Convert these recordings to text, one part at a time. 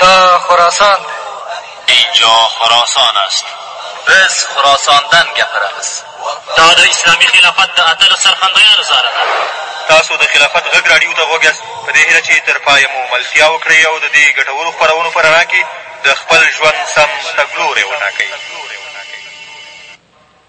دا خراسان اینجا خراسان است بز خراساندن گپرمز. دا د اسلامي خلافت د اتلس سرخندیانو ساره ده. تاسو د خلافت غږ راډیو ته غوږ یاست، په دې هیله چې تر پایه مو ملتیا وکړئ او د دې ګټورو خپرونو په رڼا کې د خپل ژوند سم تګلوری وټاکئ.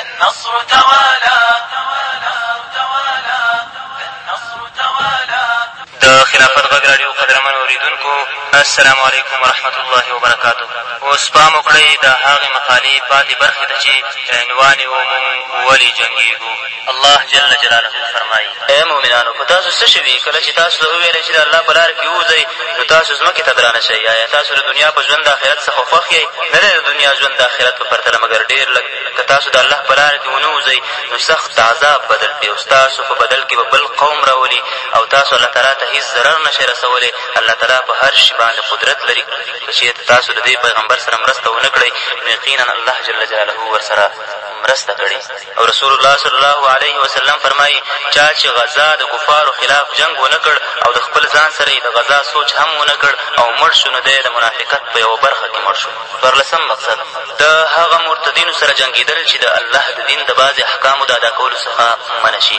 النصر توالا النصر توالا النصر توالا. د خلافت غږ راډیو قدرمنو اورېدونکو السلام علیکم ورحمت الله وبرکاته اوس پام وکړئ د هغې مقالې پاتې برخې ته چې عنوان یې و مونږ ولې جنګېږو الله جل جلاله فرمایي اې مؤمنانو په تاسو څه شوي کله چې تاسو ته وویل چې د الله په لاره کې ووځئ نو تاسو ځمکې ته درانه شئ ایا تاسو د دنیا په ژوند د اخرت څخه خوښ یئ نه دی د دنیا ژوند د اخرت په پرتله مګر ډېر لږ که تاسو د الله په لاره کې ونه وځئ نو سخت عذاب به درکړي او ستاسو په بدل کې به بل قوم راولي او تاسو الله تعالی ته هېڅ ضرر نه شئ رسولی الله تعالی په هر شي باندې قدرت لري که چېرته تاسو د دې پیغمبر سره مرسته ونه کړئ نو یقینا الله جل جلاله ورسره مرسته کړې او رسول الله صلی الله علیه وسلم فرمایي چا چې غزا د کفارو خلاف جنګ ونه کړ او د خپل ځان سره یې د غزا سوچ هم ونه کړ او مړ شو نو دی د منافقت په یوه برخه کې مړ شو څوارلسم مقصد د هغه مرتدینو سره جنګېدل چې د الله د دین د بعضې احکامو د ادا کولو څخه منع شي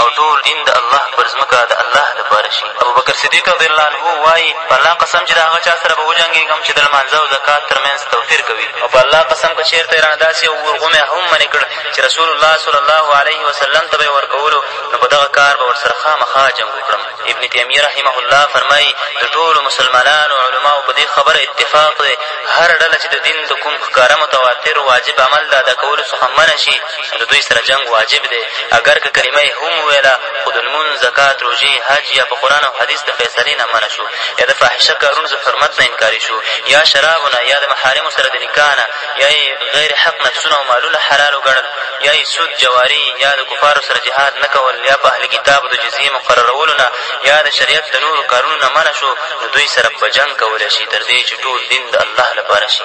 او ټول دین د الله پر ځمکه د الله لپاره شي. ابوبکر صدیق رضی الله عنه وایي، په الله قسم چې د هغه چا سره به وجنګېږم چې د لمانځه او زکات تر منځ توپیر کوي. او په الله قسم که چېرته یې رانه داسې یو اور غومی هم منع کړ چې رسول الله صلی الله علیه وسلم ته به یې ورکولو نو په دغه کار به ورسره خامخا جنګ وکړم. ابن تیمیه رحمه الله فرمایي، د ټولو مسلمانانو علماوو په دې خبره اتفاق دی، هره ډله چې د دین د کوم ښکاره متواتر واجب عمل د ادا کولو څخه منع شي، د دوی سره جنګ واجب دی اګر که کلمه یې هم وویله خو د لمونځ زکات روژې حج یا په قرآن او حدیث د فیصلې نه منع شو یا د فاحشه کارونو د حرمت نه انکاري شو یا شرابو نه یا د محارمو سره د نکاح نه یا یې غیر حق نفسونه او مالونه حلال وګڼل یا یې سود جواري یا د کفارو سره جهاد نه کول یا په اهل کتابو د جزیې مقررولو نه یا د شریعت د نورو کارونو نه منع شو نو دوی سره په جنګ کولی شي تر دې چې ټول دین د الله لپاره شي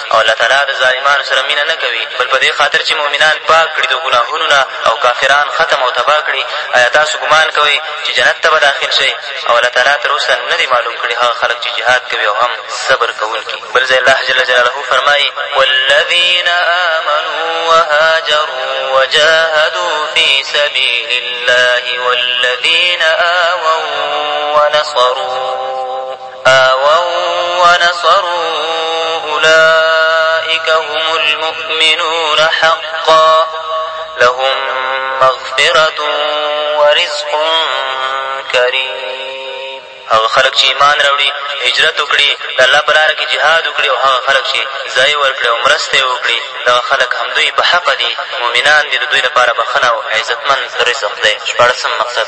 او الله تعالی د ظالمانو سره مینه نه کوي، بل په دې خاطر چې مؤمنان پاک کړي د ګناهونو نه او کافران ختم او تباه کړي، ایا تاسو ګمان کوئ چې جنت ته به داخل شئ؟ او الله تعالی تر اوسه نه دی معلوم کړي هغه خلک چې جهاد کوي او هم صبر کوونکي. بل ځای الله جل جلاله فرمایي، والذین آمنوا وهاجروا وجاهدوا فی سبیل الله والذین آووا ونصروا. آووا ونصروا اولئک هم المؤمنون حقا لهم مغفرة ورزق کریم هغه خلک چې ایمان راوړي هجرت وکړي د الله په لاره کې جهاد وکړي او هغه خلک چې ځای ورکړي او مرسته یې وکړي دغه خلک همدوی په حقه دي مؤمنان دي د دوی لپاره بخښنه او عزتمند رزق دی شپاړسم مقصد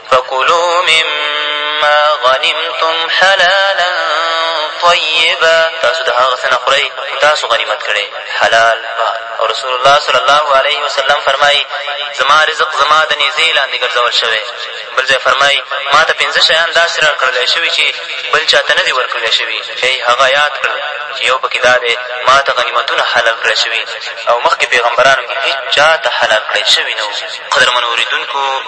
فکلوا مما غنمتم حلالا طیبا تاسو د هغه څه نه خورئ چې تاسو غنیمت کړی حلال پاک او رسول الله صلی الله علیه وسلم فرمایي زما رزق زما د نیزې لاندې ګرځول شوی بل ځای فرمایي ما ته پېنځه شیان داسې راکړلی شوي چې بل چا ته نه دي ورکړلی شوي ای هغه یاد کړل چې یو پکې دا دی ما ته غنیمتونه حلال کړی شوي او مخکې پیغمبرانو کې هېچ چا ته حلال کړی شوي نه وو قدرمنو اورېدونکو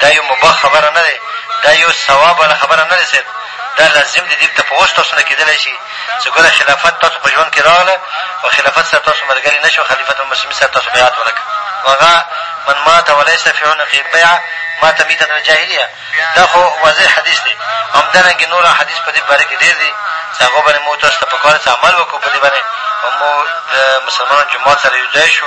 دا يو مباح خبره نه دی دا يو ثواب والا خبره نه دی صيب دا لازم دی دلته په اوس تاسو نه کېدلی شي چې ګوره خلافت تاسو په ژوند کې راغله او خلافت سره تاسو ملګري نه شو خليفة المسلمين سره تاسو بيعت ونه کړ نو هغه من مات وليس في عنقه بيعه مات ميتة الجاهليه دا خو واضح حديث دی همدارنګې نور احاديث په دې باره کې ډېر دي چې هغو باندې موږ تاسو ته په کار چې عمل وکړو په دې باندې او موږ د مسلمانانو جماعت سره يو ځای شو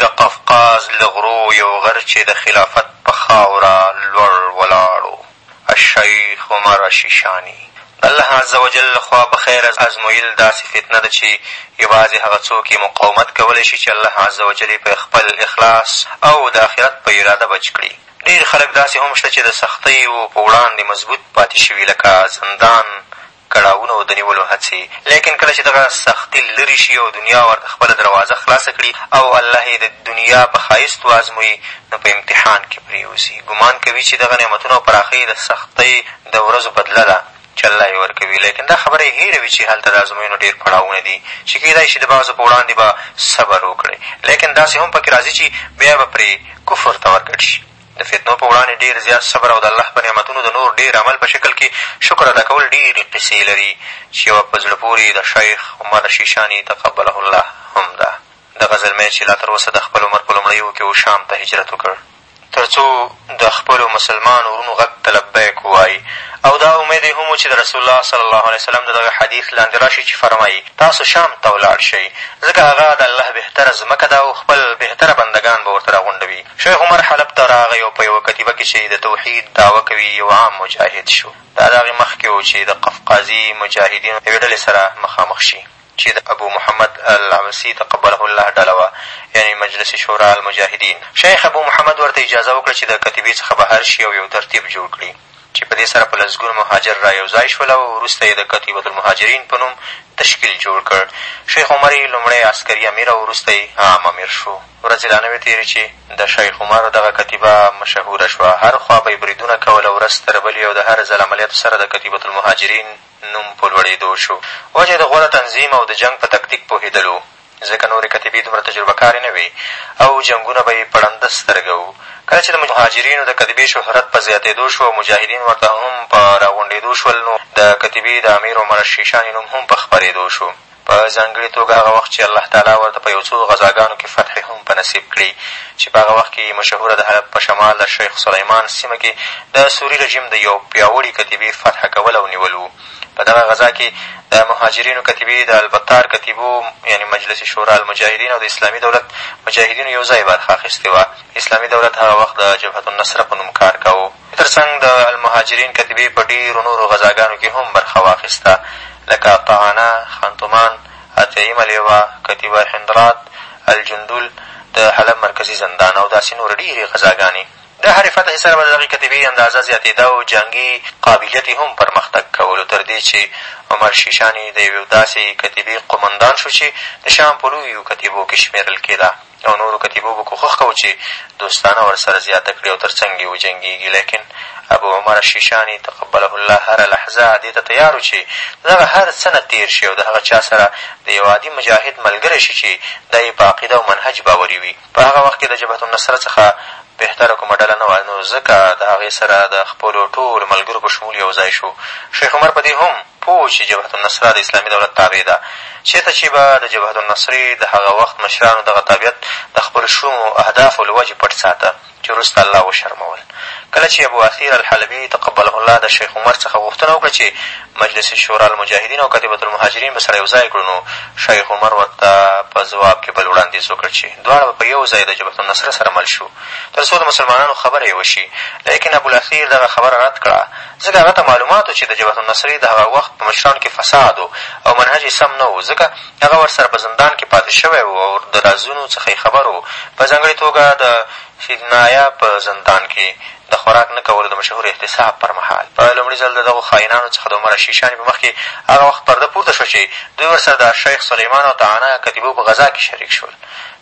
د قفقاز له غرو یو غر چې د خلافت په خاوره لوړ ولاړ و، الشیخ عمر الشیشاني. د الله عز وجل له خوا په خیر ازمویل داسې فتنه ده چې یوازې هغه څوک یې مقاومت کولی شي چې الله عز وجل یې په خپل اخلاص او د اخرت په اراده بچ کړي. ډېر خلک داسې هم شته چې د سختیو په وړاندې مضبوط پاتې شوي لکه زندان، کړاوونو د نیولو هڅې لیکن کله چې دغه سختي لرې شي او دنیا ورته خپله دروازه خلاصه کړي او الله یې د دنیا په ښایست وازمويي نو په امتحان کې پرېوځي ګمان کوي چې دغه نعمتونه او پراخۍ یې د سختۍ د ورځو بدله ده چې الله یې ورکوي لیکن دا خبره یې هېره وي چې هلته د ازموینو ډېر پړاوونه دي چې کېدای شي د بعضو په وړاندې به صبر وکړې لیکن داسې هم په کې راځي چې بیا به پرې کفر ته ورګډ شي د فتنو په وړاندې ډېر زیات صبر او د الله په نعمتونو د نور ډېر عمل په شکل کې شکر ادا کول ډېرې قصې لري چې یوه په زړه پورې د شیخ عمر شیشاني تقبله الله هم ده دغه زلمی چې لا تر اوسه د خپل عمر په لومړیو کې و شام ته هجرت وکړ تر څو د خپلو مسلمانو وروڼو غږ ته لبیک ووایي او دا امید یې هم و چې د رسول الله صلی الله علیه وسلم د دغه حدیث لاندې راشي چې فرمایي تاسو شام ته ولاړ شئ ځکه هغه د الله بهتره ځمکه ده او خپل بهتره بندګان به ورته راغونډوي شیخ عمر حلب ته راغی او په یوه کتیبه کې چې د توحید دعوه کوي یو عام مجاهد شو. دا د هغې مخکې و چې د قفقازي مجاهدینو یوې ډلې سره مخامخ شي چې د ابو محمد العبسي تقبله الله ډله وه یعنې مجلس شورا المجاهدین. شیخ ابو محمد ورته اجازه وکړه چې د کتیبې څخه بهر شي او یو ترتیب جوړ کړي. چې په دې سره په لسګونو مهاجر را یو ځای شول او وروسته یې د کتیبة المهاجرین په نوم تشکیل جوړ کړ. شیخ عمر یې لومړی عسکري امیر او وروسته یې عام امیر شو. ورځې لا نه وې تېرې چې د شیخ عمر دغه کتیبه مشهوره شوه، هر خوا به یې بریدونه کول او ورځ تر بلې او د هر ځل عملیاتو سره د کتیبة المهاجرین نوم په لوړېدو شو. وجه یې د غوره تنظیم او د جنګ په تکتیک پوهېدل و. ځکه نورې کتیبې دومره تجربه کارې نه وې او جنګونه به یې په ړنده سترګه وو. کله چې د مهاجرینو د کتیبې شهرت په زیاتېدو شو او مجاهدین ورته هم په راغونډېدو شول، نو د کتیبې د امیر عمر الشیشاني نوم هم په خپرېدو شو، په ځانګړي توګه هغه وخت چې الله تعالی ورته په یو څو غزاګانو کې فتحې هم په نصیب کړې، چې په هغه وخت کې یې مشهوره د حلب په شمال د شیخ سلیمان سیمه کې د سوري رژیم د یو پیاوړي کتیبې فتح کول او نیول وو. په دغه غزا کښې د مهاجرینو کتیبې د البطار کتیبو یعنې مجلس شورا المجاهدین او د اسلامي دولت مجاهدینو یو ځای برخه اخیستې وه. اسلامي دولت هغه وخت د جبهة النصره په نوم کار کاوه. دې تر څنګ د المهاجرین کتیبې په ډېرو نورو غزاګانو کښې هم برخه واخیسته لکه طعنه، خانتمان، اتیایمه لېوا، کتیبه حندرات، الجندول، د حلب مرکزي زندان او داسې نورې ډېرې غزاګانې. د هرې فتحې سره به د دغې کتیبې اندازه زیاتېده او جنګي قابلیت یې هم پرمختګ کولو تر دې چې عمر شیشاني د یوې داسې کتیبې قومندان شو چې د شام په لویو کتیبو کې شمېرل کېده او نورو کتیبو به کوښښ کاوه چې دوستانه ورسره زیاته کړي او تر څنګ یې وجنګېږي لیکن ابو عمر شیشاني تقبله الله هره لحظه دې ته تیار و چې د دغه هر څه نه تېر شي او د هغه چا سره د یوه عادي مجاهد ملګری شي چې دا یې په عقیده او منهج باوري وي په هغه وخت کې د جبهة النصره څخه بهتره کومه ډله نه وه، نو ځکه د هغې سره د خپلو ټولو ملګرو په شمول یو ځای شو. شیخ عمر په دې هم پوه و چې جبهة النصره د اسلامي دولت تابع ده، چېرته چې به د جبهة النصرې د هغه وخت مشرانو دغه تابعیت د خپلو شومو اهدافو له وجې پټ ساته چې وروسته الله وشرمول. کله چې ابواثیر الحلبي تقبله الله د شیخ عمر څخه غوښتنه وکړه چې مجلس شورا المجاهدین او کتیبة المهاجرین به سره یو ځای کړو نو شیخ عمر ورته په ځواب کې بل وړاندیز وکړ چې دواړه به په یو ځای د جبهة النصره سره مل شو تر څو د مسلمانانو خبره یې وشي لیکن ابوالاثیر دغه خبره رد کړه ځکه هغه ته معلومات و چې د جبهة النصرې د هغه وخت په مشرانو کې فساد و او منهج یې سم نه و ځکه هغه ورسره په زندان کې پاتې شوی و او د رازونو څخه یې خبر و په ځانګړې توګه د سیدناعیه په زندان کې د خوراک نه کولو د مشهور احتساب پر مهال په لومړي ځل د دغو خاینانو څخه د عمر الشیشاني په مخ کي هغه وخت پرده پورته شوه چي دوی ورسره د الشیخ سلیمان او تعانه کتیبو په غزا کي شریک شول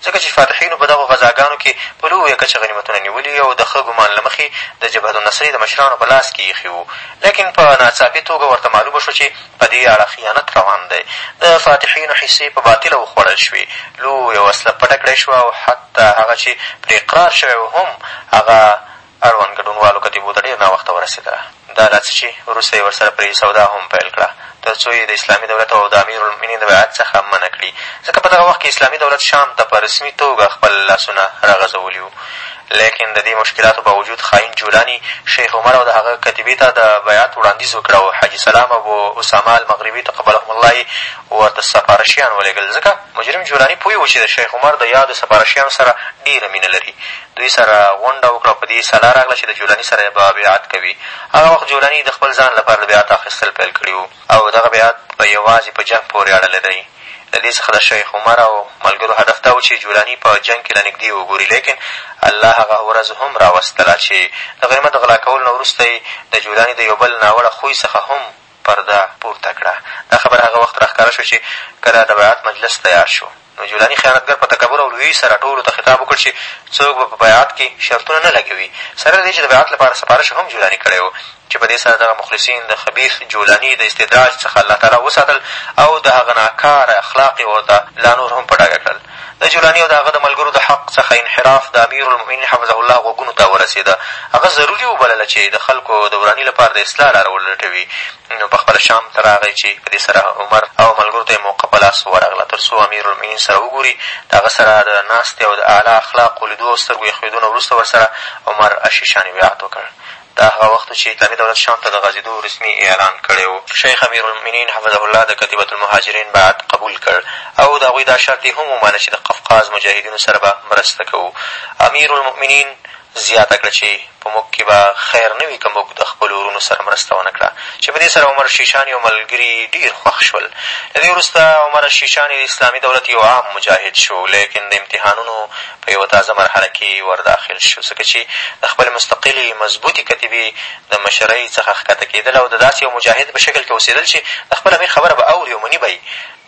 ځکه چي فاتحینو په دغو غزاګانو کي په لویه کچه غنیمتونه نیولي او د ښه ګمان له مخي د جبهة النصرې د مشرانو په لاس کي ایښي وو لیکن په ناڅاپي توګه ورته معلومه شوه چي په دې اړه خیانت روان دی، د فاتحینو حصې په باطله وخوړل شوې، لویه وسله پټه کړی شوه او حتی هغه چې پرې اقرار شوی و هم هغه اړوند ګډونوالو کتیبو ته ډېر ناوخته ورسېدله. دا لا څه چې وروسته یې ورسره پرې سودا هم پیل کړه تر څو یې د اسلامي دولت او د امیرالمؤمنین د بیعت څخه منع کړي، ځکه په دغه وخت کې اسلامي دولت شام ته په رسمي توګه خپل لاسونه راغځولي وو لېکن د دې مشکلاتو باوجود خاین جولاني شیخ عمر او د هغه کتیبې ته د بیعت وړاندیز وکړ او حاجي سلام ابو اسامه المغربي تقبلهم الله یې ورته سفارشیان ولېږل ځکه مجرم جولاني پوه و چې د شیخ عمر د یادو سفارشیانو سره ډېره مینه لري دوی سره غونډه وکړه او په دې سلا راغله چې د جولاني سره به بیعت کوي هغه وخت جولاني د خپل ځان لپاره د بیعت اخېستل پیل کړي وو او دغه بیعت په یوازې په جنګ پورې اړه لری له دې څخه د شیخ عمر او ملګرو هدف دا و چې جولاني په جنګ کې له نږدې وګوري لیکن الله هغه ورځ هم راوستله چې د غنیمت د غلا کولو نه وروسته یې د جولاني د یو بل ناوړه خوی څخه هم پرده پورته کړه دا خبره هغه وخت راښکاره شوه چې کله د بیعت مجلس تیار شو. نو جولاني خیانتګر په تکبر او لویي سره ټولو ته خطاب وکړ چې څوک به په بیعت کې شرطونه نه لګوي، سره له دې چې د بیعت لپاره سفارش هم جولاني کړی و، چې په دې سره دغه مخلصین د خبیث جولاني د استدراج څخه الله تعالی وساتل او د هغه ناکاره اخلاق یې ورته لا نور هم په ډاګه کړل. د جولاني او د هغه د ملګرو د حق څخه انحراف د امیرالمؤمنین حفظه الله غوږونو ته ورسېده، هغه ضروري وبلله چې د خلکو د وراني لپاره د اصلاح لاره ولټوي، نو په خپله شام ته راغی چې په دې سره عمر او ملګرو ته یې موقع په لاس ورغله تر څو امیرالمؤمنین سره وګوري، د هغه سره د ناستې او د اعلی اخلاقو لیدو او سترګو یخېدو نه وروسته ورسره عمر الشیشاني بیعت وکړ دا هغه وخت و چې اسلامي دولت شام ته د غځېدو رسمي اعلان کړی و. شیخ امیرالمؤمنین حفظه الله د کتیبة المهاجرین بیعت قبول کړ او د هغوی دا شرط یې هم ومانه چې د قفقاز مجاهدینو سره به مرسته کوو امیرالمؤمنین زیاته کړه چې په موږ کې به خیر نه وي که موږ د خپلو وروڼو سره مرسته ونه کړه چې په دې سره عمر شیشاني او ملګري ډېر خوښ شول له دې وروسته عمر شیشاني د اسلامي دولت یو عام مجاهد شو لیکن د امتحانونو په یوه تازه مرحله کې ور داخل شو ځکه چې د خپلې مستقلې مضبوطې کتیبې د مشرۍ څخه ښکته کېدل او د داسې یو مجاهد په شکل کې اوسېدل چې د خپل امیر خبره به اوري او مني به یې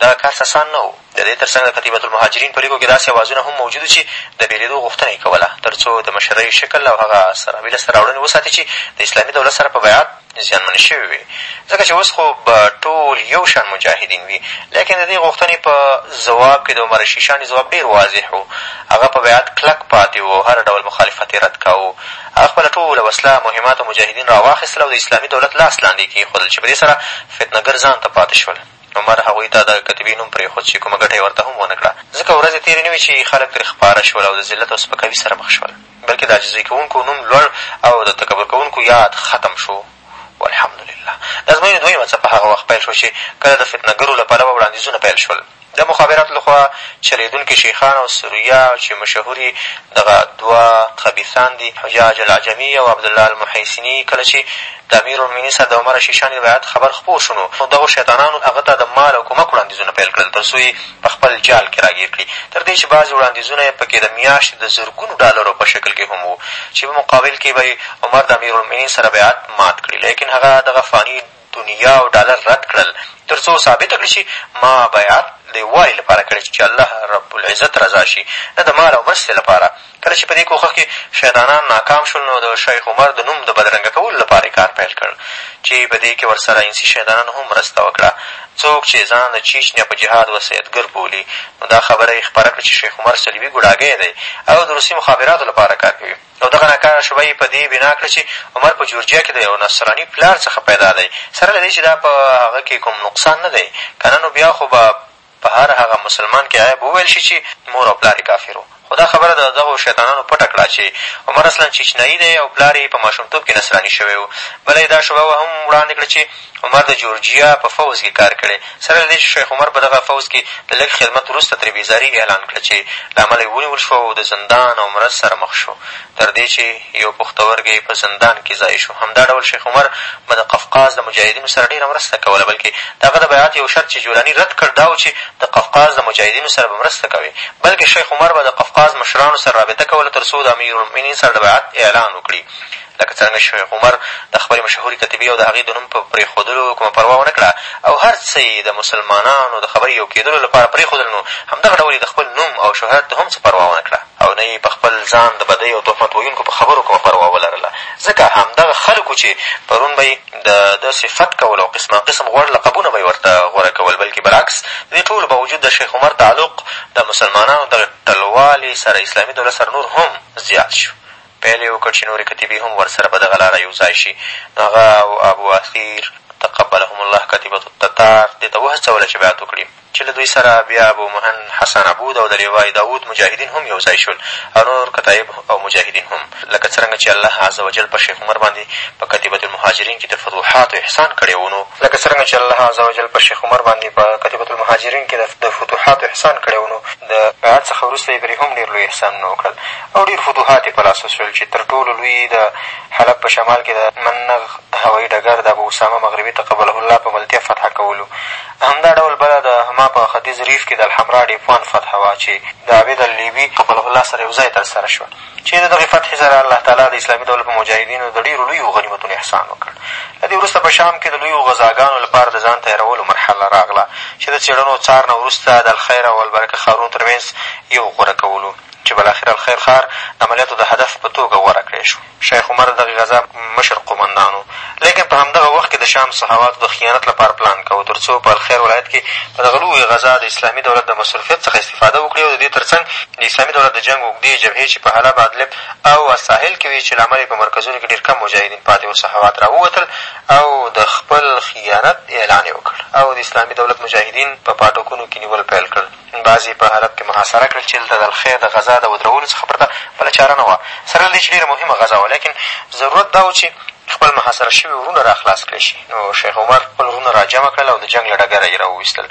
دغه کار څه اسان نه و د دې تر څنګ د کتیبة المهاجرین په لیکو کښې داسې اوازونه هم موجود وو چې د بېلېدو غوښتنه یې کوله تر څو د مشرۍ شکل او هغه سراوي لاسته راوړنې وساتي چې د اسلامي دولت سره په بیعت زیانمنې شوې وې ځکه چې اوس خو به ټول یو شان مجاهدین وي لیکن د دې غوښتنې په ځواب کښې د عمر شیشاني ځواب ډېر واضح و هغه په بیعت کلک پاتې و او هر ډول مخالفت یې رد کاوه هغه خپله ټوله وسله مهمات او مجاهدین راواخېستل او د اسلامي دولت لاس لاندې یې کېښودل چې په دې سره فتنه ګر ځان ته پاتې شول عمر هغوی ته د کتیبې نوم پرېښود چې کومه ګټه یې ورته هم ونه کړه، ځکه ورځې تېرې نه وې چې خلک ترې خپاره شول او د ذلت او سپکاوي سره مخ شول، بلکې د عاجزۍ کوونکو نوم لوړ او د تکبر کوونکو یاد ختم شو. والحمدلله د ازموینې دویمه څپه هغه وخت پیل شوه چې کله د فتنه ګرو له پلوه وړاندیزونه پیل شول د مخابراتو له خوا چلېدونکي شیخان او سرویا چې مشهور یې دغه دوه خبیثان دي، حجاج العجمي او عبدالله المحیصني، کله چې د امیرالمؤمنین سره د عمر شیشاني د بیعت خبر خپور شو، نو دغو شیطانانو هغه ته د مال او کمک وړاندیزونه پیل کړل، تر څو یې په خپل جال کې راګیر کړي، تر دې چې بعضې وړاندیزونه یې په کې د میاشتې د زرګونو ډالرو په شکل کې هم وو، چې په مقابل کې به یې عمر د امیرالمؤمنین سره بیعت مات کړي، لیکن هغه دغه فاني دنیا او ډالر رد کړل، تر څو ثابته کړي چې ما بیعت د یووالي لپاره کړی، چې الله رب العزت رضا شي، نه د مال او مرستې لپاره. کله چې په دې کوښښ کې شیطانان ناکام شول نو د شیخ عمر د نوم د بدرنګه کولو لپاره یې کار پیل کړ چې په دې کې ورسره انسي شیطانانو هم مرسته وکړه څوک چې ځان د چیچنیا په جهاد وسیدګر بولي نو دا خبره یې خپره کړه چې شیخ عمر صلیبي ګوډاګی دی او د روسي مخابراتو لپاره کار کوي او دغه ناکاره شبه یې په دې بنا کړه چې عمر په جورجیا کې د یو نصراني پلار څخه پیدا دی سره له دې چې دا په هغه کې کوم نقصان نه دی که نه نو بیا خو به په هر هغه مسلمان کې عیب وویل شي چې مور او پلار یې کافر وو، خو دا خبره د دغو شیطانانو پټه کړه چې عمر اصلاً چیچنایي دی او پلار یې په ماشومتوب کې نصراني شوی و، بله یې دا شبهه هم وړاندې کړه چې عمر د جورجیا په فوځ کې کار کړی، سره له دې چې شیخ عمر په دغه فوځ کې له لږ خدمت وروسته ترې بېزاري اعلان کړه چې له امله یې ونیول شو او د زندان او مرض سره مخ شو، تر دې چې یو پښتورګی یې په زندان کې ضایع شو. همدا ډول شیخ عمر به د قفقاز له مجاهدینو سره ډېره مرسته کوله، بلکې د هغه د بیعت یو شرط چې جولاني رد کړ دا و چې د قفقاز له مجاهدینو سره به مرسته کوې، بلکې شیخ عمر به د قفقاز مشرانو سره رابطه کوله تر څو د امیرالمؤمنین سره د بیعت اعلان وکړي. لکه څرنګه چې شیخ عمر د خپلې مشهورې کتیبې او د هغې د نوم په پرېښودلو کومه پروا ونه کړه او هر څه یې د مسلمانانو د خبرې یو کېدلو لپاره پرېښودل نو همدغه ډول یې د خپل نوم او شهرت هم څه پروا ونه کړه. او نه یې په خپل ځان د بدۍ او تهمت ویونکو په خبرو کومه پروا ولرله، ځکه همدغه خلک وو چې پرون به یې د ده صفت کول او قسما قسم غوړ لقبونه به یې ورته غوره کول، بلکې برعکس د دې ټولو باوجود د شیخ عمر تعلق د مسلمانانو دغې ټلوالې سره اسلامي دولت سره نور هم زیات شو، پيل يې وکړ چې نورې کتيبې هم ورسره په دغه لاره يو ځای شي، نو هغه او ابو اثير، تقبلهم الله، کتيبة التتار دې ته وهڅوله چې بيعت وکړي، چې له دوی سره بيا ابو مهند، حسن عبود او د ليوای داود مجاهدين هم يو ځای شول او نور کتايب او مجاهدين هم، لکه څرنګه چې الله عز وجل پر شيخ عمر باندې په کتيبة المهاجرين کې د فتوحاتو احسان کړی و، نو. لکه څرنګه چې الله عز وجل پر شيخ عمر باندې په کتيبة المهاجرين کې د فتوحاتو احسان کړی و، نو د بيعت څخه وروسته يې پرې هم ډېر لوی احسانونه وکړل او ډېر فتوحات یې په لاس وشول چې تر ټولو لوی یې د حلب په شمال کې د منغ هوایي ډګر د ابواسامه مغربي تقبله الله په ملتیا فتح کول و همدا ډول بله د حما په ختیځ ریف کې د الحمرا ډېپوان فتح وه چې د عابد اللیبي تقبله الله سره یو ځای تر سره شوه چې د دغې فتحې سره الله تعالی د اسلامي دولت په مجاهدینو د ډېرو لویو غنیمتونو احسان وکړ له دې وروسته په شام کې د لویو غذاګانو لپاره د ځان تیارولو مرحله راغله چې د څېړنو څار نه وروسته د الخیر او البرکه ښارونو تر منځ یو غوره کولو چې بالاخره الخير ښار د عملياتو د هدف په توګه غوره کړای شو. شيخ عمر د دغې غزا مشر قومندان و، ليکن په همدغه وخت کې د شام صحواتو د خيانت لپاره پلان کاوه، تر څو په الخير ولايت کې په دغه لويې غزا د اسلامي دولت د مصروفيت څخه استفاده وکړي او د دې تر څنګ د اسلامي دولت د جنګ اوږدې جبهې چې په حلب، ادلب او الساحل کې وې چې له امله يې په مرکزونو کې ډېر کم مجاهدين پاتې ول صحوات را ووتل او د خپل خيانت اعلان يې وکړ او د اسلامي دولت مجاهدين په پاټکونو کې نيول پيل کړل. بعضې یې په حلب کښې محاصره کړل چې دلته د الخیر د غزا د ودرولو څخه پرته بله چاره نه وه، سره له دې چې ډېره مهمه غزا وه، لکن ضرورت دا و چې خپل محاصره شوي وروڼه را خلاص کړی شي، نو شیخ عمر خپل وروڼه را جمع کړل او د جنګ له ډګره یې را وویستل،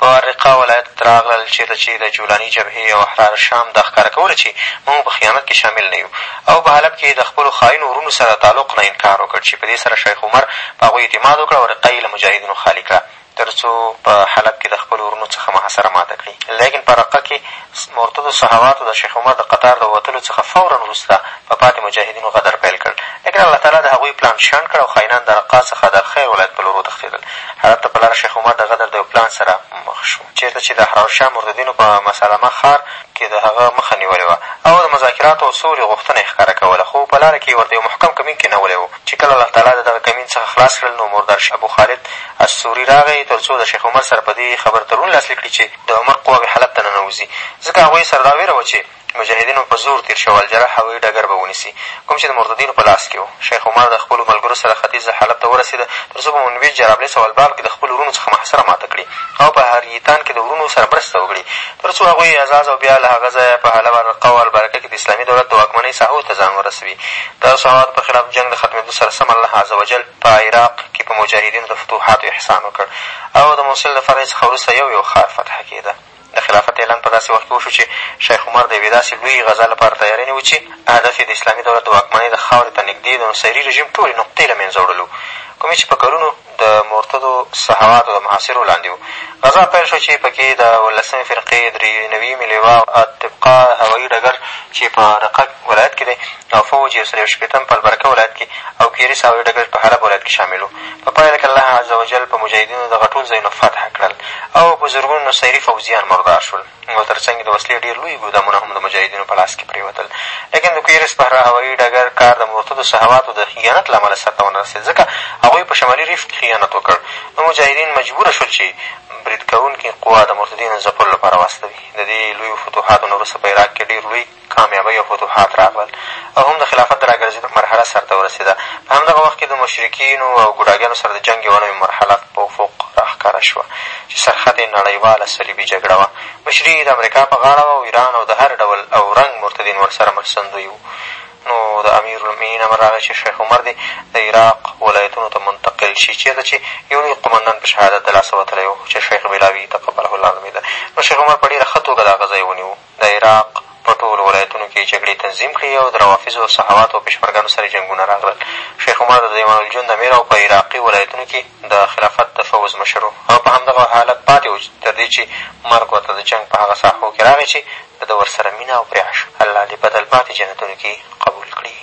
په الرقاع ولایت راغلل، چېرته چې د جولاني جبهې او احرار شام دا ښکاره کولو چې مونږ په خیانت کښې شامل نه یو او په حلب کښې یې د خپلو خاینو وروڼو سره د تعلق نه انکار وکړ چې په دې سره شیخ عمر په هغوی اعتماد وکړ او رقه یې له مجاهدینو خالي کړه، تر څو په حلب کې د خپلو وروڼو څخه محاصره ماته کړي، لېکن په رقه کې مرتدو صحواتو د شیخ عمر د قطار د وتلو څخه فوراً وروسته په پاتې مجاهدینو غدر پیل کړ، لېکن الله تعالی د هغوی پلان شنډ کړ او خاینان د رقه څخه د خیر ولایت په لور وتښتېدل، حلب ته په لاره شیخ عمر د غدر د یو پلان سره مخ شو، چېرته چې د احرارالشام مرتدینو په مسلمه ښار کې د هغه مخه نیولې وه او د مذاکراتو او سولې غوښتنه یې ښکاره کوله، خو په لاره کې یې ورته یو محکم کمین کېنولی و، چې کله الله تعالی د دغه کمين څخه خلاص کړل نو مردار شاه ابو خالد السوري راغی تر څو د شيخ عمر سره په دې خبر تړون لاسليک کړي چې د عمر قواوې حلب ته ننوځي ځکه هغوی سره دا وېره وه چې مجاهدين به په زور تېر شي او الجرح هوايي ډګر به ونيسي کوم چې د مرتدينو په لاس کې و شيخ عمر د خپلو ملګرو سره ختيځ حلب ته ورسېده تر څو په منبج جرابلس او الباب کې د خپلو وروڼو څخه محاصره ماته کړي او په هريتان کې د وروڼو سره مرسته وکړي تر څو هغوی اعزاز او بيا له هغه ځايه په حلب الرقه او البرکه کې د اسلامي دولت د واکمنۍ ساحو ته ځان ورسوي د صلوات په خلاف جنګ له ختمېدو سره سم الله عزوجل په عراق کښې په مجاهدينو د فتوحاتو احسان وکړ او د موصل د فتحې څخه وروسته يو يو ښار فتح کېده د خلافت اعلان په داسې وخت کښې وشو چې شيخ عمر د يوې داسې لويې غزا لپاره تياری نيو چې هدف يې د اسلامي دولت د واکمنۍ د خاورې ته نږدې د نصيري رژيم ټولې نقطې له منځه وړلو کومې چې په کلونو د مرتدو صحواتو د محاصرو لاندې و، غزا پیل شوه چې په کې د اولسمې فرقې درې نویمې لوا او التبقا هوایي ډګر چې په رقه ولایت کې دی او فوج یو سل او شپېتم په البرکه ولایت کې او کیریس هوایي ډګر چې په حلب ولایت کې شامل و. په پایله کې الله عزوجل په مجاهدینو دغه ټول ځایونه فتح کړل او په زرګونو نصیري فوځیان مردار شول. او تر څنګ یې د وسلې ډېر لوی ګودامونه هم د مجاهدینو په لاس کې پرېوتل. لکن د کویرس بحرا هوایي ډګر کار د مرتدو صحواتو د خیانت له امله سرته ونه رسېد، ځکه هغوی په شمالي ریفت کې خیانت وکړ. نو مجاهدین مجبور شول چې برید کوونکې قوا د مرتدینو ځپلو لپاره واستوي. د دې لویو فتوحاتو نه وروسته په عراق کې ډېر لوی. کامیابۍ او فتوحات راغلل او هم د خلافت د راګرځېدو مرحله سر ته ورسېده. په همدغه وخت کې د مشرکینو او ګوډاګیانو سره د جنګ یوه نوې مرحله په افق راښکاره شوه چې سرخط یې نړیواله صلیبي جګړه وه. مشري یې د امریکا په غاړه وه او ایران او د هر ډول او رنګ مرتدین ورسره مرستندوی وو. نو د امیرالمؤمنین امر راغی چې شیخ عمر دې د عراق ولایتونو ته منتقل شي چېرته چې یو لوی قومندان په شهادت د لاسه وتلی و چې شیخ بلاوي تقبله الله نومېده. نو شیخ عمر په ډېره ښه توګه د هغه ځای ونیو. د عراق په ټولو ولایتونو کې یې جګړې تنظیم کړې او د روافضو او صحواتو او پېشمرګانو سره یې جنګونه راغلل. شیخ عمر د دیوان الجند امیر او په عراقي ولایتونو کې د خلافت د فوځ مشر و. هغه په همدغه حالت پاتې و تر دې چې مرګ ورته د جنګ په هغه ساحو کې راغی چې د ده ورسره مینه او پرې عشق. الله دې بدل پاتې جنتونو کې قبول کړي.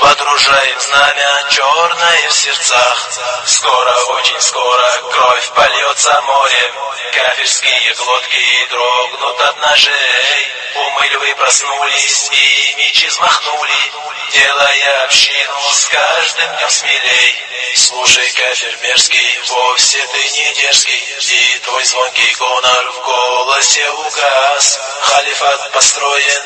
Подружаем знамя черное в сердцах. Скоро, очень скоро, кровь польется морем, Кафирские глотки дрогнут от ножей. Умы львы проснулись и мечи взмахнули, Делая общину с каждым днем смелей. Слушай, кафир, мерзкий, вовсе ты не дерзкий, и твой звонкий гонор в голосе угас. Халифат построен,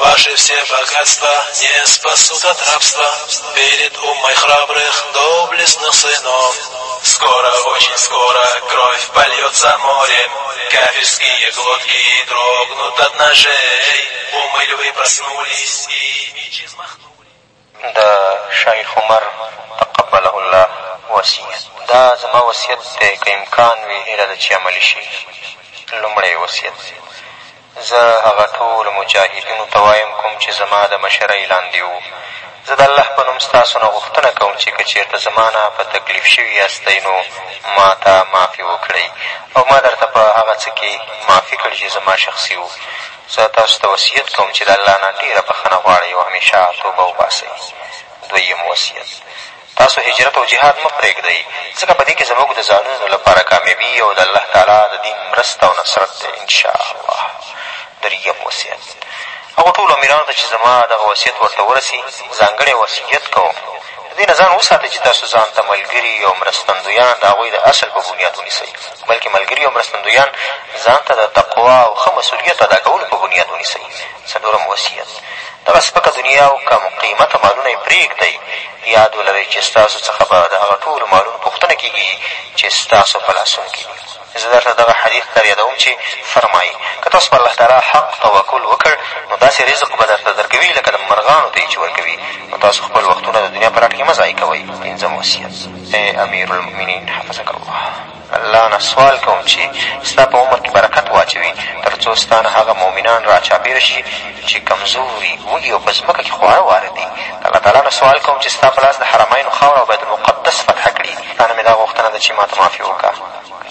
Ваши все богатства не спасут от рабства перед умой храбрых доблестных сынов. Скоро, очень скоро кровь польется морем, Кафирские глотки дрогнут от ножей, Умы львы проснулись и мечи взмахнули. د شیخ عمر تقبله الله وصیت دا زما وصیت دی که امکان وي هیله ده چې عملي شي لومړی وصیت زه هغه ټولو مجاهدینو ته وایم کوم چې زما د مشرۍ لاندې وو زه د الله په نوم ستاسو نه غوښتنه کوم چې که چېرته زما نه په تکلیف شوي یاستئ نو ما ته معافي وکړئ او ما درته په هغه څه کې معافي کړي چې زما شخصي وو زه تاسو ته وصیت کوم چې د الله نه ډېره بخښنه غواړئ او همېشه توبه وباسئ. دويم وصیت، تاسو هجرت او جهاد مه پرېږدئ، ځکه په دې کې زموږ د ځانونو لپاره کامیابي او د الله تعالی د دین مرسته او نصرت دی ان شاء الله. دریم وصیت، هغو ټولو امیرانو ته چې زما دغه وصیت ورته ورسي، ځانګړی وصیت کوم د دې نه ځان وساتئ چې تاسو ځان ته ملګري او مرستندویان د هغوی د اصل په بنیاد ونیسئ، بلکې ملګري او مرستندویان ځان ته د تقوا او ښه مسؤلیت ادا کولو په بنیاد ونیسئ. څلورم وصیت، دغه سپکه دنیا او کم قیمته مالونه یې پرېږدئ، یاد ولرئ چې ستاسو څخه به د هغه ټولو مالونو پوښتنه کېږي چې ستاسو په لاسونو کې دي. زه درته دغه حدیث در یادوم چې فرمایي، که تاسو په الله تعالی حق توکل وکړ، نو داسې رزق به درته درکوي لکه د مرغانو ته یې چې ورکوي، نو تاسو خپل وختونه د دنیا په لټ کې مه ضایع کوئ. پنځم وصیت. ای امیرالمؤمنین حفظک الله! الله نه سوال کوم چې ستا په عمر کې برکت واچوي، تر څو ستا نه هغه مؤمنان راچاپېر شي چې کمزوري، وږي او په ځمکه کې خواره واره دي. د الله تعالی نه سوال کوم چې ستا په لاس د حرمینو خاوره او بیت المقدس فتحه کړي، ستا نه مې دا غوښتنه ده چې ما ته معافي وکړه.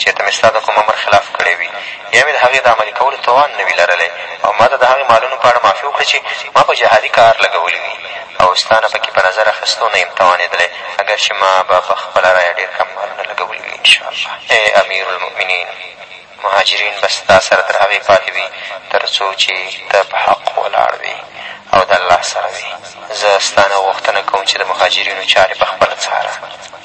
چېرته مې ستا د کوم امر خلاف کړی وي یا مې د هغې د عملي کولو توان نه وي لرلی او ما ته د هغې مالونو په اړه معافي وکړه چې ما په جهادي کار لګولي وي او ستا نه په کې په نظر اخیستو نه یم توانېدلی اګر چې ما به په خپله رایه ډېر کم مالونه لګولي وي انشاالله ای امیرالمؤمنین مهاجرین به ستا سره تر هغې پاتې وي تر څو چې ته په حق ولاړ وې او د الله سره وې زه ستا نه غوښتنه کوم چې د مهاجرینو چارې په خپله څاره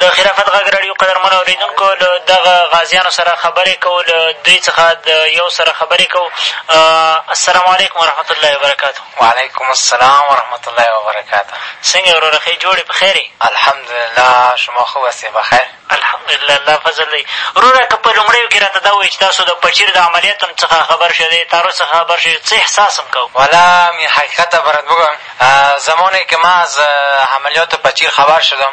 د خلافت غږ راډیو قدرمنو اورېدونکو له دغه غازیانو سره خبرې کوو له دوی څخه د یو سره خبرې کوو السلام علیکم ورحمت الله وبرکاته وعلیکم السلام ورحمت الله وبرکاته څنګه یې وروره ښې جوړې په خیر یې الحمدلله شما خوب هستې بخیر الحمدلله الله فضل دی وروره که په لومړیو کښې را ته دا ووایي چې تاسو د پچیر د عملیاتو څخه خبر شوې دی تعرض څخه خبر شوې څه احساس هم کوو والا مې حقیقت برد بگم زمانی که ما از عملیات پچیر خبر شدم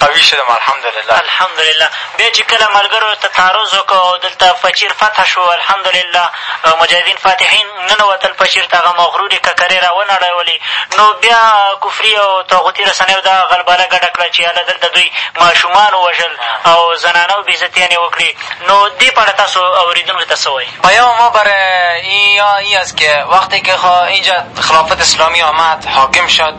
قوي شوي یم الحمدلله. الحمدلله بیا چې کله ملګرو ته تعرض وکړ او دلته پچیر فتح شو الحمدلله او مجاهدین فاتحین ننوتل پچیر ته هغه مغرورې ککرۍ را ونړولې نو بیا کفري او طاغوتي رسنیو دا غلباله ګډه کړه چې هله دلته دوی ماشومان ووژل او زنانه او بېعزتیانې وکړې نو دې په اړه تاسو اورېدونکو ته څه وایي پیام ما برای این یا ای است که وقتی که اینجا خلافت اسلامی آمد حاکم شد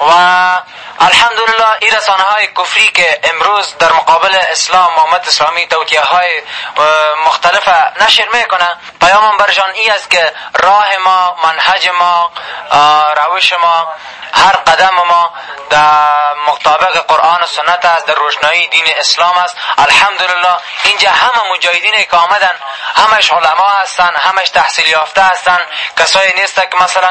و الحمد لله ای رسانههای کفری که امروز در مقابل اسلام و امت اسلامی توطیههای مختلف نشر میکنه پیامم برشان ای است که راه ما منهج ما روش ما هر قدم ما در مطابق قرآن و سنت است در روشنایی دین اسلام است الحمدلله اینجا همه مجاهدین که آمدن همش علما هستند همش تحصیل یافته هستند کسایی نیست که مثلا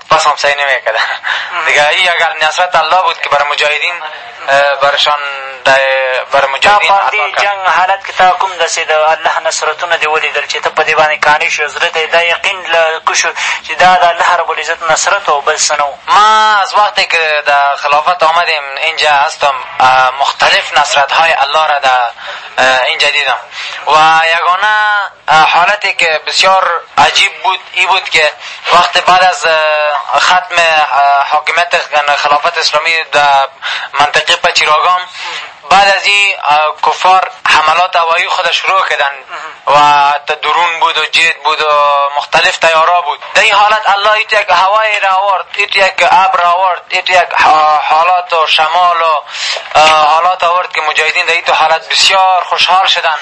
بس هم صحیح نه وی کړه دیگه ای اگر نصرت الله بود که بر مجاهدین برشان دا بر مجاهدین تا باندې جنګ حالت کې تا کوم داسې د الله نصرتونه دې ولیدل چې ته په دې باندې قانع شو زړه ته دا یقین له کشو چې دا د الله رب العزت نصرت او بل څه ما از وقتی که در خلافت آمدیم اینجا هستم مختلف نصرت های الله را در اینجا دیدم و یگانه حالت یک بسیار عجیب بود ای بود که وقت بعد از ختم حاکمیت خلافت اسلامی در منطقه پچیراگام بعد از این کفار حملات هوایی خود شروع کردن و درون بود و جت بود و مختلف تیارا بود در این حالت الله ایت یک هوایی را آورد ایت یک ابر آورد ایت یک حالات و شمال و حالات آورد که مجاهدین در ایت حالت بسیار خوشحال شدند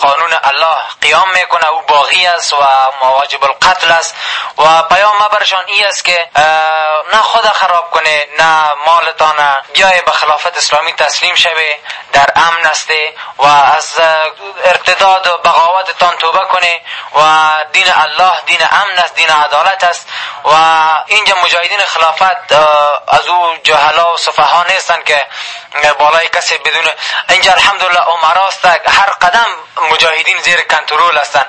قانون الله قیام میکنه او باغی است و مواجب القتل است و پیام ما برشان ای است که نه خود خراب کنه نه ما مالتان بیای به خلافت اسلامی تسلیم شوی در امن هستی و از ارتداد و بغاوتتان توبه کنی و دین الله دین امن است دین عدالت است و اینجا مجاهدین خلافت از او جهلا و صفحا نیستن که بالای کسی بدون اینجا الحمدلله امرا است هر قدم مجاهدین زیر کنترول هستند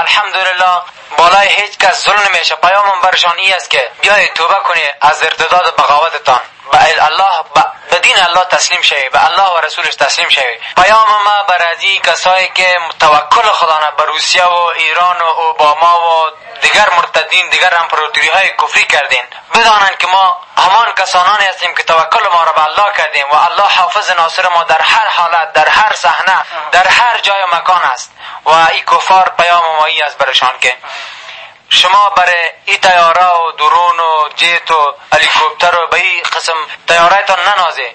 الحمدلله بالای هیچ کس ظلم نمیشه پیامبرشان ای است که بیایید توبه کنید از ارتداد و بغاوتتان به الله به دین الله تسلیم شوی به الله و رسولش تسلیم شوی پیام ما بر از کسایی که توکل خدا نه به روسیه و ایران و اوباما و دیگر مرتدین دیگر امپراتوری های کفری کردین بدانند که ما همان کسانانی هستیم که توکل ما را به الله کردیم و الله حافظ ناصر ما در هر حالت در هر صحنه در هر جای و مکان است و ای کفار پیام ای است برشان که شما برای ای تیاره و درون و جیت و هلیکوپتر و به ای قسم تیارهتان ننازه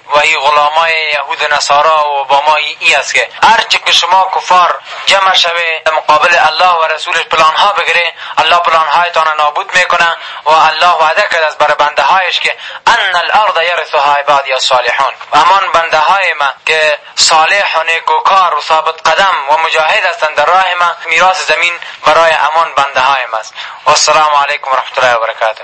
و این غلامای یهود نصارا و با ما ای است که هرچه که شما کفار جمع شوه مقابل الله الله و رسولش پلانها بگیره الله پلانهایتان نابود میکنه و الله وعده کرد از بر هایش که ان الارض یرثها عبادی الصالحون امان بنده های ما که صالح و نیکوکار و ثابت قدم و مجاهد هستند در راه ما میراث زمین برای امان است و السلام علیکم و رحمت الله و برکاته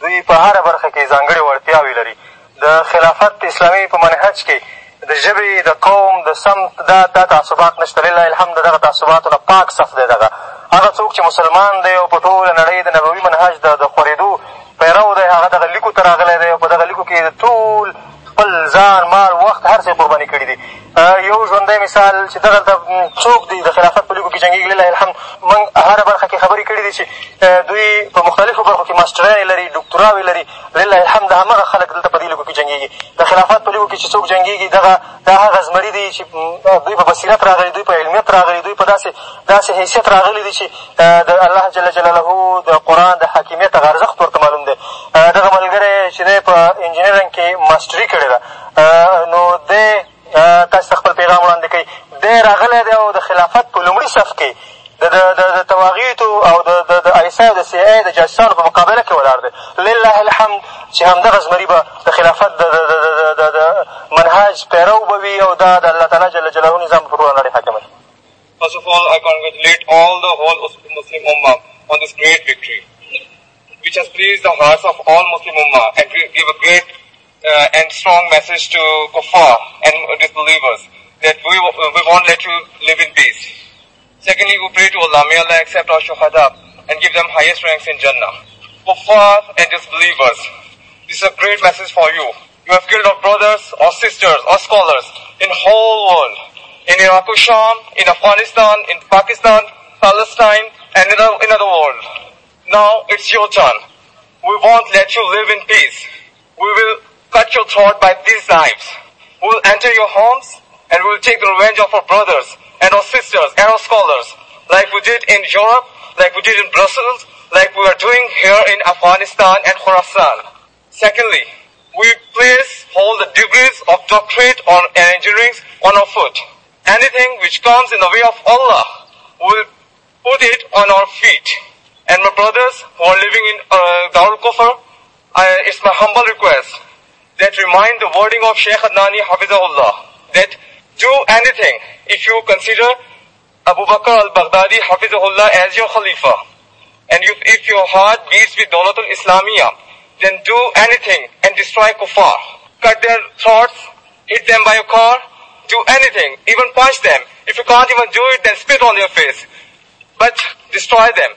دوی په هره برخه کې ځانګړې وړتیاوې لري. د خلافت اسلامي په منهج کې د ژبې، د قوم، د سمت دا دا تعصبات نه شته، لله الحمد د دغه تعصباتو نه پاک صف دی. دغه هغه څوک چې مسلمان دی او په ټوله نړۍ د نبوي منهج د د خورېدو پیرو دی، هغه دغه لیکو ته راغلی دی او په دغه لیکو کې د ټول خپل ځان، مال، وخت هر څه یې قرباني کړي دي. یو ژوندی مثال چې دغلته څوک دي د خلافت په لیکو کښې جنګېږي لله الحمد مونږ هره برخه کښې خبرې کړې دي چې دوی په مختلفو برخو کښې ماسټریانې لري، دوکتوراوې لري، لله الحمد همغه خلک دلته په دې لیکو کښې جنګېږي. د خلافت په لیکو کښې چې څوک جنګېږي دغه دا هغه زمري دي چې دوی په بصیرت راغلي، دوی په علمیت راغلي، دوی په داسې داسې حیثیت راغلي دي چې ته د الله جل جلاله د قرآن د حاکمیت هغه ارزښت ورته معلوم دی دغه ملګری چې دی په انجینرنګ کې ماسټري کړې ده نو دی تاسو ته خپل پیغام وړاندې کوي دی راغلی دی او د خلافت په لومړي صف کې د د د تواغیتو او د د د ایسا او د سي آی د جاسوسانو په مقابله کښې ولاړ دی لله الحمد چې همدغه زمري به د خلافت د د د د د منهاج پیرو به وي او دا د الله تعالی جل جلاله نظام په ټوله نړۍ حاکموي First of all, I congratulate all the whole Muslim Ummah on this great victory. which has pleased the hearts of all Muslim Ummah and give a great uh, and strong message to kuffar and disbelievers that we, uh, we won't let you live in peace. Secondly, we pray to Allah, may Allah accept our shuhada and give them highest ranks in Jannah. Kuffar and disbelievers, this is a great message for you. You have killed our brothers, or sisters, or scholars in whole world. In Iraq, Sham, in Afghanistan, in Pakistan, Palestine, and in, in other world. Now it's your turn. We won't let you live in peace. We will cut your throat by these knives. We'll enter your homes and we'll take the revenge of our brothers and our sisters and our scholars like we did in Europe, like we did in Brussels, like we are doing here in Afghanistan and Khorasan. Secondly, we place all the degrees of doctorate or engineering on our foot. Anything which comes in the way of Allah will put it on our feet and my brothers who are living in uh, Darul Kufr, I, it's my humble request that remind the wording of Sheikh Adnani Hafizahullah that do anything if you consider Abu Bakr al-Baghdadi Hafizahullah as your Khalifa. And if, if your heart beats with Dawlatul Islamia, then do anything and destroy Kufar, Cut their throats, hit them by a car, do anything, even punch them. If you can't even do it, then spit on their face. But destroy them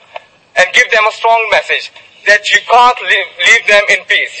and give them a strong message that you can't leave, leave them in peace.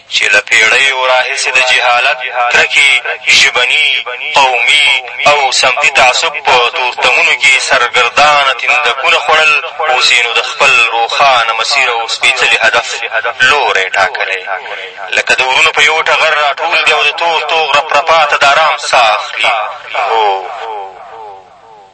چې له پېړیو راهیسې د جهالت، کرکې، ژبني، قومي او سمتي تعصب په تورتمونو کې سرګردانه تیندکونه خوړل، اوس یې نو د خپل روښانه مسیر او سپېڅلي هدف لوری ټاکلی، لکه د ورونو په یوه ټغر راټول دي او د تور توغ رپرپا ته د ارام ساه اخلي. هو!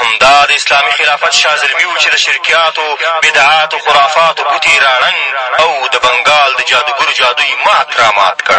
همدا د اسلامي خلافت شاه زلمي وو چې د شرکیاتو، بدعاتو، خرافاتو بوت یې راړنګ او د بنګال د جادوګرو جادو یې مات رامات کړ.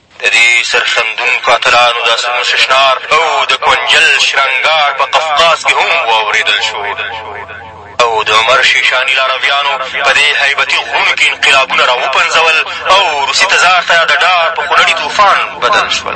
د دې سرښندونکو اتلانو داستونو ششنار او د کونجل شرنګار په قفقاز کښې هم واورېدل شو او د عمر شېشاني لارويانو په دې هيبتي غرونو کښې انقلابونه را وپنځول او روسي تزار ته د ډار په خونړي طوفان بدل شول.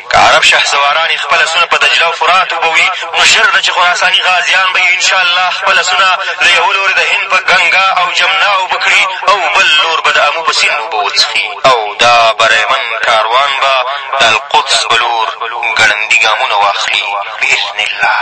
که عرب شهسواران یې خپل اسونه په دجله او فرات وبوي، نو ژر ده چې خراساني غازیان به یې ان شاءالله خپل اسونه له یوه لورې د هند په ګنګا او جمنا اوبه کړي او بل لور به د امو په سیند اوبه وڅښي او دا بری من کاروان به د القدس په لور ګړندي ګامونه واخلي، بإذن الله.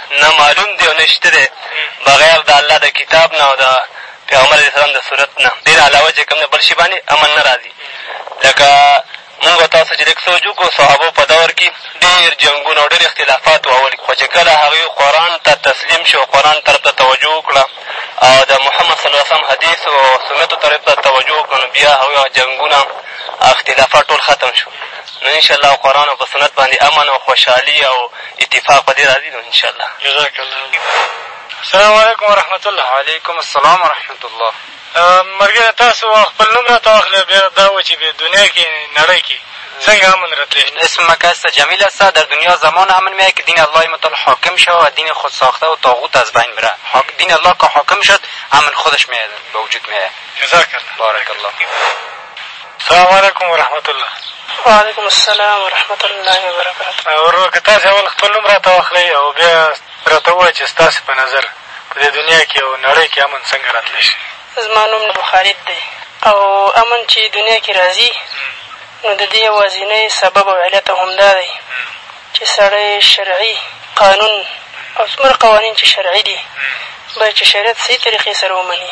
نه معلوم دی او نه شته دی بغیر د الله د کتاب نه او د پیغمبر علیه السلام د سنت نه دې نه علاوه چې کوم دی بل شي باندې امن نه راځي لکه مونږ او تاسو چې لږ سوچ وکړو صحابو په دور کښې ډېر جنګونه او ډېر اختلافات وو اول خو چې کله هغوی قرآن ته تسلیم شو قرآن طرف ته توجه وکړه او د محمد صلی الله وسلم حدیث او سنتو طرف ته توجه وکړه نو بیا هغوی هغه جنګونه او اختلافات ټول ختم شو نو ان شاء الله قرآن او په سنت باندې امن او خوشحالي او اتفاق په دې راځي نو ان شاء الله. جزاک الله السلام علیکم ورحمت الله. وعلیکم السلام ورحمت الله. ملګری تاسو خپل نوم راته واخلئ او بیا دا ووایئ چې په دنیا کې نړۍ کې څنګه امن راتلی شي اسم مکس جمیل است در دنیا زمان امن میآید که دین الله متعال حاکم شد و دین خود ساخته و طاغوت از بین بره دین الله که حاکم شد امن خودش میآید به وجود میآید جزاک الله بارک الله سلام علیکم ورحمت الله. وعلیکم السلام ورحمت الله وبرکاته. ورور که تاسې اول خپل نوم راته واخلئ او بیا راته ووایئ چې ستاسې په نظر په دې دنیا کې او نړۍ کې امن څنګه راتلی شي؟ زما نوم بخارید دی او امن چې دنیا کې راځي نو د دې یوازینی سبب او علت همدا دی چې سړی شرعي قانون او څومره قوانین چې شرعي دي باید چې شریعت صحیح طریقې سره ومني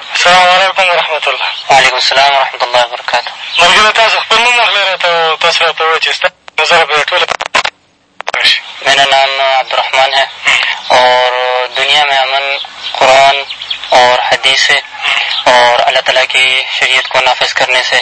سلام علیکم ورحمة الله. وعلیکم السلام ورحمة الله وبرکاته. ملګرو تاسو خپل نوم واخلئ راته او تاسو راته ووایئ چې ستاسو په نظر به ټوله دنیا څه ډول راشي؟ میرا نام عبدالرحمن هې اور دنیا مې امن قرآن اور حدیث هې اور الله تعالی کې شریعت کو نافذ کرنې سې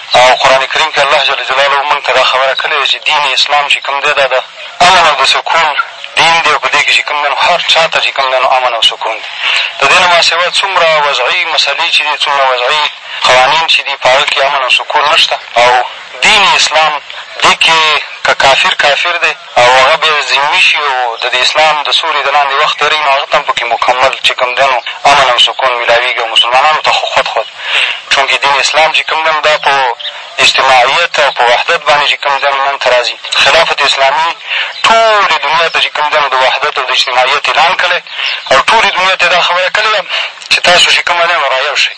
او قرآن کریم کښې الله جل جلاله مونږ ته دا خبره کړې ده چې دین اسلام چې کوم دی دا د امن او د سکون دین دی او په دې کښې چې کوم دی نو هر چا ته چې کوم دی نو امن او سکون دی د دې نه ما سوا څومره وضعي مسئلې چې دي څومره وضعي قوانین چې دي په هغه کښې امن او سکون نشته او دین اسلام دې کښې که کافر کافر دی او هغه بیا ذمي شي او د دې اسلام د سوري د لاندې وخت تېروي نو هغه ته هم په کې مکمل چې کوم دی نو امن او سکون ملاوېږي او مسلمانانو ته خو خود خود چونکې دین اسلام چې کوم دی نو دا په اجتماعیت او په وحدت باندې چې کوم دی نو منځ ته را ځي خلافت اسلامي ټولې دنیا ته چې کوم دی نو د وحدت او د اجتماعیت اعلان کړی او ټولې دنیا ته یې دا خبره کړې ده چې تاسو چې کومه دی نو را یو شئ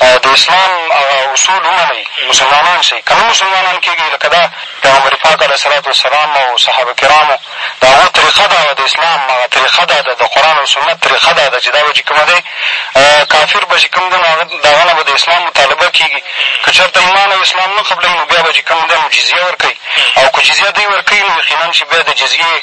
د اسلام هغه اصول ومنئ، مسلمانان شئ، که نه مسلمانان کېږئ، لکه دا پیغمبر پاک علیه صلات و سلام او صحابه کرامو د هغوی طریقه دا وه، د اسلام هغه طریقه دا ده، د قرآن او سنت طریقه دا ده چې دا به چې کومه دی کافر به چې کوم دی نو د هغه نه به د اسلام مطالبه کېږي، که چېرته ایمان او اسلام نه قبلوي نو بیا به چې کوم دی نو جزیه ورکوي او که جزیه دوی ورکوي نو یقینا چې بیا د جزیې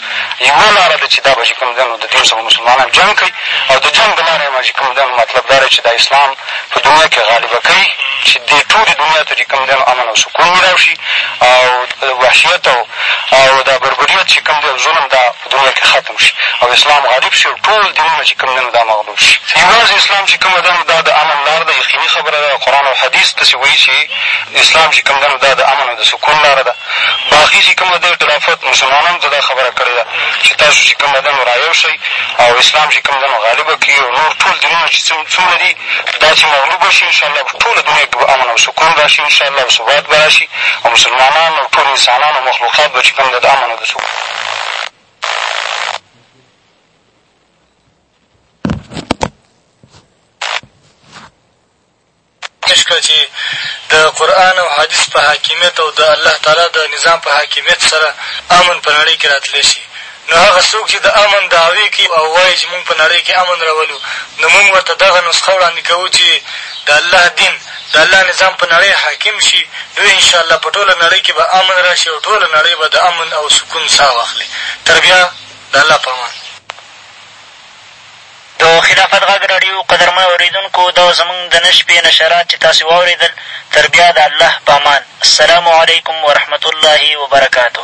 یوه لاره ده چې دا به چې کوم دی نو د دین سره به مسلمانان جنګ کوي او د جنګ له لارې به چې کوم دی نو مطلب دا دی چې دا اسلام په دنیا کښې غالبه کوي چې دې ټولې دنیا ته چې کوم دی نو امن او سکون میلاو شي او وحشیت او او دا بربریت چې کوم دی او ظلم دا په دنیا کښې ختم شي او اسلام غالب شي او ټول دینونه چې کوم دی نو دا مغلوب شي یوازې اسلام چې کومه ده نو دا د امن لار ده یقیني خبره ده قرآن او حدیث داسې وایي چې اسلام چې کوم دی نو دا د امن او د سکون لاره ده په اخیر چې کومه دې ټلافت مسلمانانو ته دا خبره کړې ده چې تاسو چې کومه ده نو رایو شئ او اسلام چې کوم ده نو غالبه کړي او نور ټول دینونه چې څه څومره دي دا چې مغلوبه شي انشاءالله په ټوله دنیا کې به امن او سکون را شي انشاءالله او ثبات به را شي او مسلمانان او ټول انسانان او مخلوقات به چې کوم ده د امن او د سکون پېش کړه چې د قرآن او حدیث په حاکمیت او د الله تعالی د نظام په حاکمیت سره امن په نړۍ کښې راتلی شي. نو هغه څوک چې د امن دعوې کوي او وايي چې مونږ په نړۍ کښې امن راولو نو مونږ ورته دغه نسخه وړاندې کوو چې د الله دین، د الله نظام په نړۍ حاکم شي نو ان شاء الله په ټوله نړۍ کښې به امن راشي او ټوله نړۍ به د امن او سکون ساه واخلي. تر بیا د الله په امان. د خلافت غږ راډیو قدرمنو اورېدونکو دا زموږ د نن شپې نشرات چې تاسې واورېدل تر بیا د الله په امان السلام علیکم ورحمة الله وبرکاته.